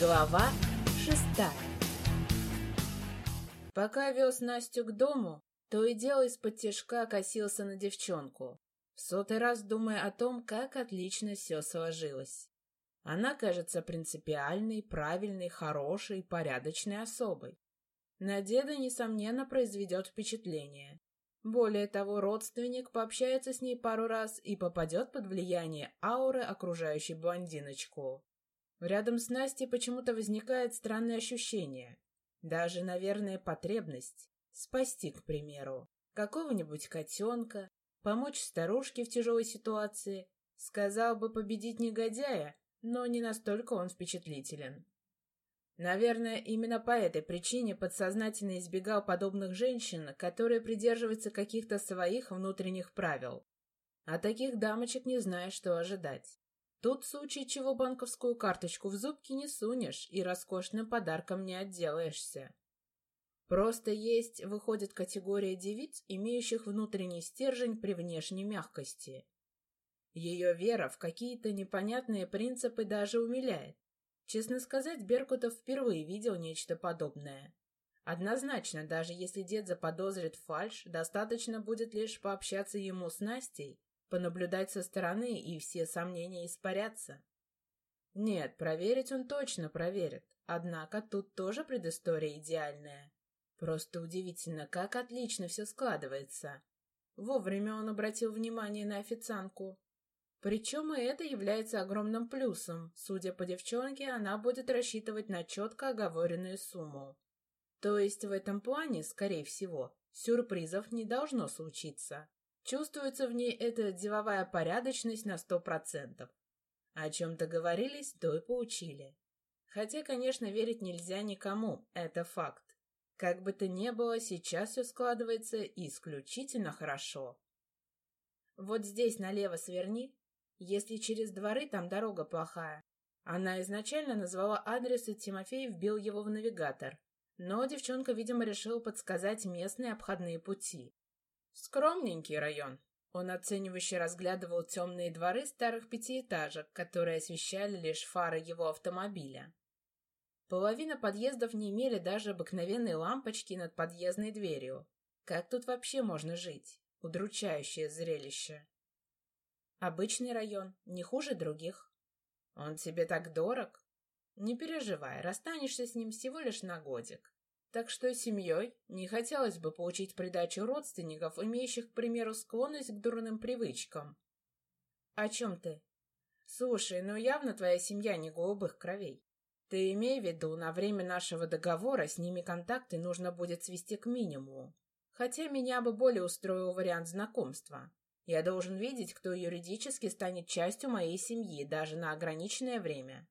Глава шестая Пока вез Настю к дому, то и дело из-под тяжка косился на девчонку, в сотый раз думая о том, как отлично все сложилось. Она кажется принципиальной, правильной, хорошей, порядочной особой. На деда, несомненно, произведет впечатление. Более того, родственник пообщается с ней пару раз и попадет под влияние ауры, окружающей блондиночку. Рядом с Настей почему-то возникает странное ощущение. Даже, наверное, потребность. Спасти, к примеру, какого-нибудь котенка, помочь старушке в тяжелой ситуации. Сказал бы победить негодяя, но не настолько он впечатлителен. Наверное, именно по этой причине подсознательно избегал подобных женщин, которые придерживаются каких-то своих внутренних правил. А таких дамочек не знаешь, что ожидать. Тут в случае чего банковскую карточку в зубки не сунешь и роскошным подарком не отделаешься. Просто есть, выходит, категория девиц, имеющих внутренний стержень при внешней мягкости. Ее вера в какие-то непонятные принципы даже умиляет. Честно сказать, Беркутов впервые видел нечто подобное. Однозначно, даже если дед заподозрит фальш, достаточно будет лишь пообщаться ему с Настей, понаблюдать со стороны, и все сомнения испарятся. Нет, проверить он точно проверит. Однако тут тоже предыстория идеальная. Просто удивительно, как отлично все складывается. Вовремя он обратил внимание на официантку. Причем и это является огромным плюсом. Судя по девчонке, она будет рассчитывать на четко оговоренную сумму. То есть в этом плане, скорее всего, сюрпризов не должно случиться. Чувствуется в ней эта деловая порядочность на сто процентов. О чем договорились, то и поучили. Хотя, конечно, верить нельзя никому, это факт. Как бы то ни было, сейчас все складывается исключительно хорошо. Вот здесь налево сверни, если через дворы там дорога плохая. Она изначально назвала адрес, и Тимофей вбил его в навигатор. Но девчонка, видимо, решила подсказать местные обходные пути. Скромненький район. Он оценивающе разглядывал темные дворы старых пятиэтажек, которые освещали лишь фары его автомобиля. Половина подъездов не имели даже обыкновенной лампочки над подъездной дверью. Как тут вообще можно жить? Удручающее зрелище. Обычный район, не хуже других. Он тебе так дорог? Не переживай, расстанешься с ним всего лишь на годик. Так что семьей не хотелось бы получить придачу родственников, имеющих, к примеру, склонность к дурным привычкам. О чем ты? Слушай, ну явно твоя семья не голубых кровей. Ты имей в виду, на время нашего договора с ними контакты нужно будет свести к минимуму. Хотя меня бы более устроил вариант знакомства. Я должен видеть, кто юридически станет частью моей семьи, даже на ограниченное время.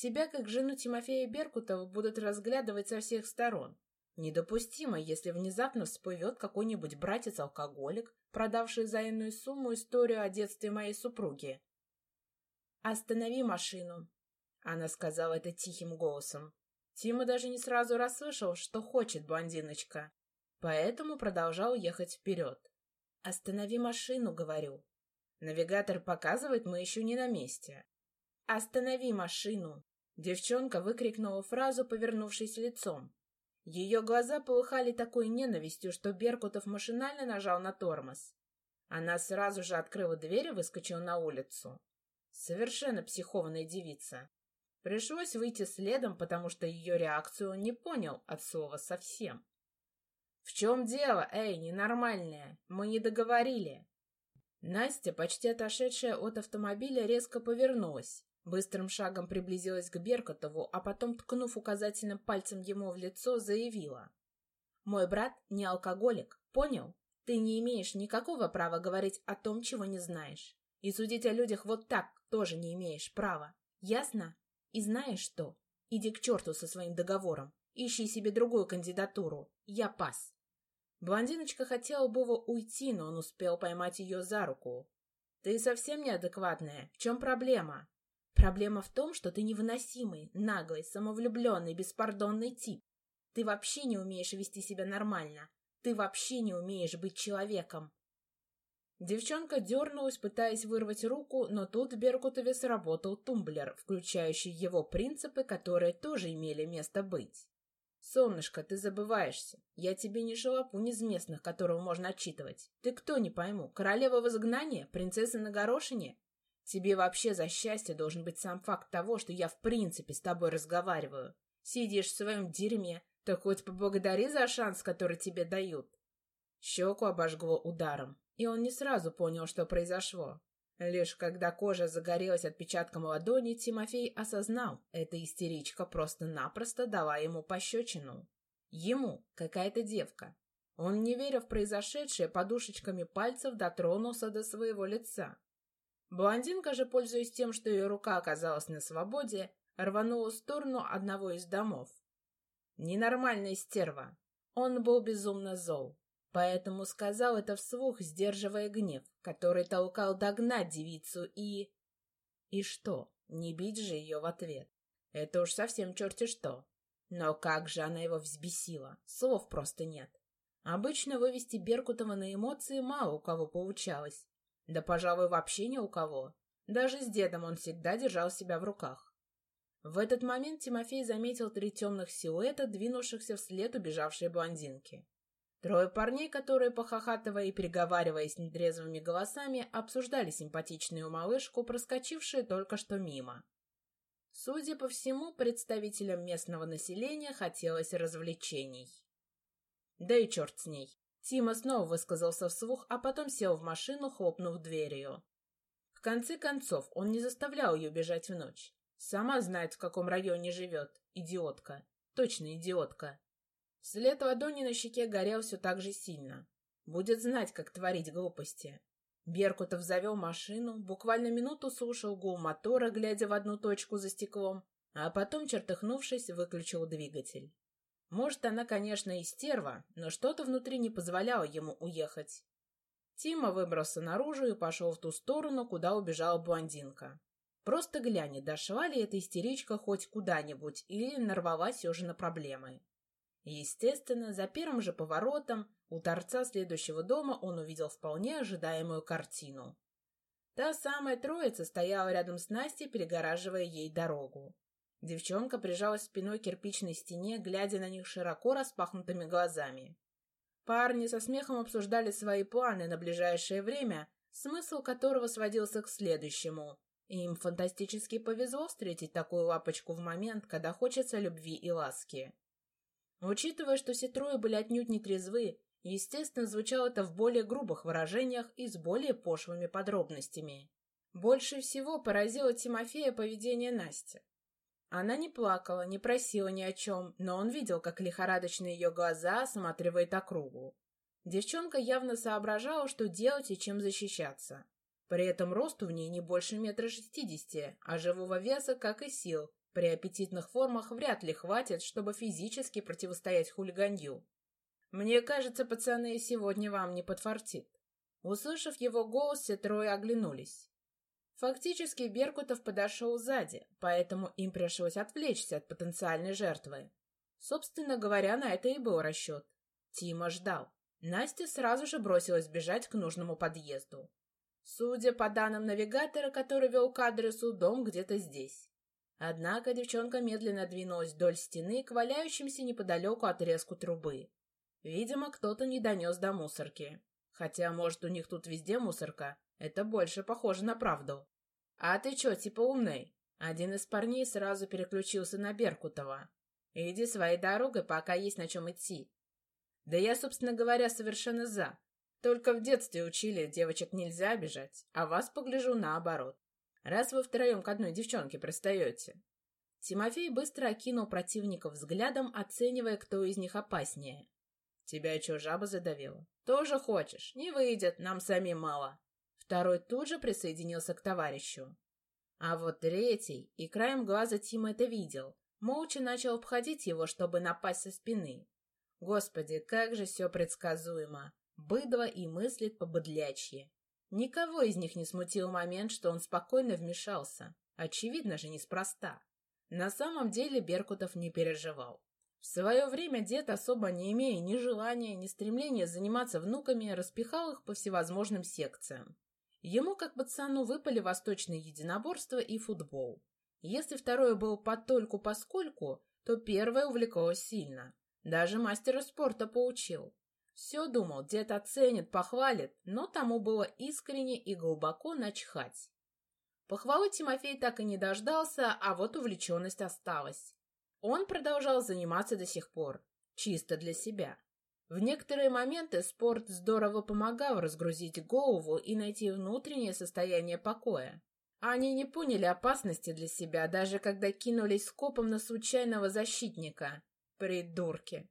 Тебя, как жену Тимофея Беркутова, будут разглядывать со всех сторон. Недопустимо, если внезапно всплывет какой-нибудь братец-алкоголик, продавший за иную сумму историю о детстве моей супруги. «Останови машину», — она сказала это тихим голосом. Тима даже не сразу расслышал, что хочет блондиночка, поэтому продолжал ехать вперед. «Останови машину», — говорю. Навигатор показывает, мы еще не на месте. «Останови машину!» Девчонка выкрикнула фразу, повернувшись лицом. Ее глаза полыхали такой ненавистью, что Беркутов машинально нажал на тормоз. Она сразу же открыла дверь и выскочила на улицу. Совершенно психованная девица. Пришлось выйти следом, потому что ее реакцию он не понял от слова совсем. «В чем дело, эй, ненормальная? Мы не договорили!» Настя, почти отошедшая от автомобиля, резко повернулась, быстрым шагом приблизилась к Беркотову, а потом, ткнув указательным пальцем ему в лицо, заявила. «Мой брат не алкоголик, понял? Ты не имеешь никакого права говорить о том, чего не знаешь. И судить о людях вот так тоже не имеешь права. Ясно? И знаешь что? Иди к черту со своим договором. Ищи себе другую кандидатуру. Я пас. Блондиночка хотела было уйти, но он успел поймать ее за руку. «Ты совсем неадекватная. В чем проблема?» «Проблема в том, что ты невыносимый, наглый, самовлюбленный, беспардонный тип. Ты вообще не умеешь вести себя нормально. Ты вообще не умеешь быть человеком». Девчонка дернулась, пытаясь вырвать руку, но тут Беркутове сработал тумблер, включающий его принципы, которые тоже имели место быть. «Солнышко, ты забываешься. Я тебе не шалопунь из местных, которого можно отчитывать. Ты кто, не пойму, королева в изгнании? Принцесса на горошине? Тебе вообще за счастье должен быть сам факт того, что я в принципе с тобой разговариваю. Сидишь в своем дерьме, так хоть поблагодари за шанс, который тебе дают». Щеку обожгло ударом, и он не сразу понял, что произошло. Лишь когда кожа загорелась отпечатком ладони, Тимофей осознал, эта истеричка просто-напросто дала ему пощечину. Ему, какая-то девка. Он, не веря в произошедшее, подушечками пальцев дотронулся до своего лица. Блондинка же, пользуясь тем, что ее рука оказалась на свободе, рванула в сторону одного из домов. Ненормальная стерва. Он был безумно зол. Поэтому сказал это вслух, сдерживая гнев, который толкал догнать девицу и... И что, не бить же ее в ответ? Это уж совсем черти что. Но как же она его взбесила, слов просто нет. Обычно вывести Беркутова на эмоции мало у кого получалось. Да, пожалуй, вообще ни у кого. Даже с дедом он всегда держал себя в руках. В этот момент Тимофей заметил три темных силуэта, двинувшихся вслед убежавшей блондинки. Трое парней, которые, похохатывая и переговариваясь нетрезвыми голосами, обсуждали симпатичную малышку, проскочившую только что мимо. Судя по всему, представителям местного населения хотелось развлечений. Да и черт с ней. Тима снова высказался вслух, а потом сел в машину, хлопнув дверью. В конце концов, он не заставлял ее бежать в ночь. Сама знает, в каком районе живет. Идиотка. Точно идиотка. След ладони на щеке горел все так же сильно. Будет знать, как творить глупости. Беркутов завел машину, буквально минуту слушал гул мотора, глядя в одну точку за стеклом, а потом, чертыхнувшись, выключил двигатель. Может, она, конечно, и стерва, но что-то внутри не позволяло ему уехать. Тима выбрался наружу и пошел в ту сторону, куда убежала блондинка. Просто глянь, дошла ли эта истеричка хоть куда-нибудь или нарвалась уже на проблемы. Естественно, за первым же поворотом у торца следующего дома он увидел вполне ожидаемую картину. Та самая троица стояла рядом с Настей, перегораживая ей дорогу. Девчонка прижалась спиной к кирпичной стене, глядя на них широко распахнутыми глазами. Парни со смехом обсуждали свои планы на ближайшее время, смысл которого сводился к следующему. Им фантастически повезло встретить такую лапочку в момент, когда хочется любви и ласки. Учитывая, что все трое были отнюдь не трезвы, естественно, звучало это в более грубых выражениях и с более пошлыми подробностями. Больше всего поразило Тимофея поведение Насти. Она не плакала, не просила ни о чем, но он видел, как лихорадочно ее глаза осматривает округу. Девчонка явно соображала, что делать и чем защищаться. При этом росту в ней не больше метра шестидесяти, а живого веса, как и сил, при аппетитных формах вряд ли хватит, чтобы физически противостоять хулиганью. Мне кажется, пацаны, сегодня вам не подфартит. Услышав его голос, все трое оглянулись. Фактически Беркутов подошел сзади, поэтому им пришлось отвлечься от потенциальной жертвы. Собственно говоря, на это и был расчет. Тима ждал. Настя сразу же бросилась бежать к нужному подъезду. Судя по данным навигатора, который вел к адресу, дом где-то здесь. Однако девчонка медленно двинулась вдоль стены к валяющимся неподалеку отрезку трубы. Видимо, кто-то не донес до мусорки. Хотя, может, у них тут везде мусорка. Это больше похоже на правду. «А ты чё, типа умный?» Один из парней сразу переключился на Беркутова. «Иди своей дорогой, пока есть на чем идти». «Да я, собственно говоря, совершенно за. Только в детстве учили, девочек нельзя обижать, а вас погляжу наоборот раз вы втроем к одной девчонке пристаете. Тимофей быстро окинул противников взглядом, оценивая, кто из них опаснее. «Тебя что, жаба задавила?» «Тоже хочешь? Не выйдет, нам самим мало». Второй тут же присоединился к товарищу. А вот третий, и краем глаза Тима это видел, молча начал обходить его, чтобы напасть со спины. Господи, как же все предсказуемо. Быдло и мыслит по-быдлячьи. Никого из них не смутил момент, что он спокойно вмешался. Очевидно же, неспроста. На самом деле Беркутов не переживал. В свое время дед, особо не имея ни желания, ни стремления заниматься внуками, распихал их по всевозможным секциям. Ему, как пацану, выпали восточное единоборство и футбол. Если второе было потольку-поскольку, то первое увлеклось сильно. Даже мастера спорта поучил. Все думал, дед оценит, похвалит, но тому было искренне и глубоко начхать. Похвалы Тимофей так и не дождался, а вот увлеченность осталась. Он продолжал заниматься до сих пор, чисто для себя. В некоторые моменты спорт здорово помогал разгрузить голову и найти внутреннее состояние покоя. Они не поняли опасности для себя, даже когда кинулись скопом на случайного защитника. Придурки.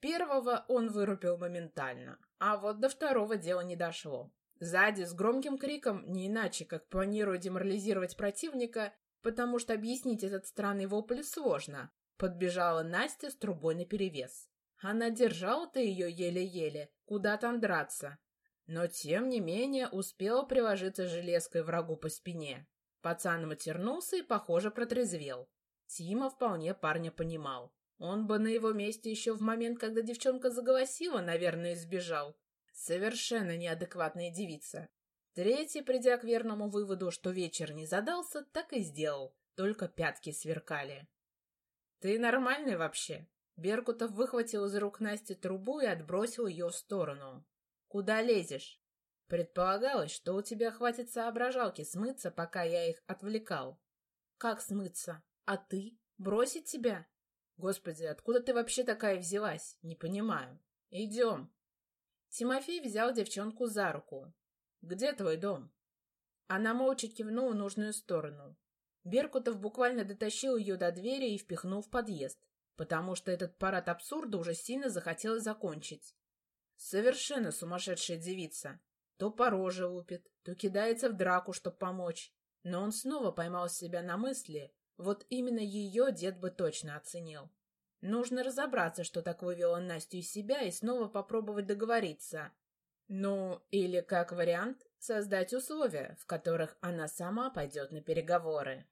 Первого он вырубил моментально, а вот до второго дела не дошло. Сзади с громким криком, не иначе, как планируя деморализировать противника, потому что объяснить этот странный вопль сложно, подбежала Настя с трубой наперевес. Она держала-то ее еле-еле, куда там драться. Но, тем не менее, успела приложиться железкой врагу по спине. Пацан матернулся и, похоже, протрезвел. Тима вполне парня понимал. Он бы на его месте еще в момент, когда девчонка заголосила, наверное, избежал. Совершенно неадекватная девица. Третий, придя к верному выводу, что вечер не задался, так и сделал. Только пятки сверкали. «Ты нормальный вообще?» Беркутов выхватил из рук Насти трубу и отбросил ее в сторону. «Куда лезешь?» «Предполагалось, что у тебя хватит соображалки смыться, пока я их отвлекал». «Как смыться? А ты? Бросить тебя?» Господи, откуда ты вообще такая взялась? Не понимаю. Идем. Тимофей взял девчонку за руку. Где твой дом? Она молча кивнула в нужную сторону. Беркутов буквально дотащил ее до двери и впихнул в подъезд, потому что этот парад абсурда уже сильно захотелось закончить. Совершенно сумасшедшая девица. То по роже лупит, то кидается в драку, чтобы помочь. Но он снова поймал себя на мысли, вот именно ее дед бы точно оценил. Нужно разобраться, что так вывело Настю из себя, и снова попробовать договориться. Ну, или, как вариант, создать условия, в которых она сама пойдет на переговоры.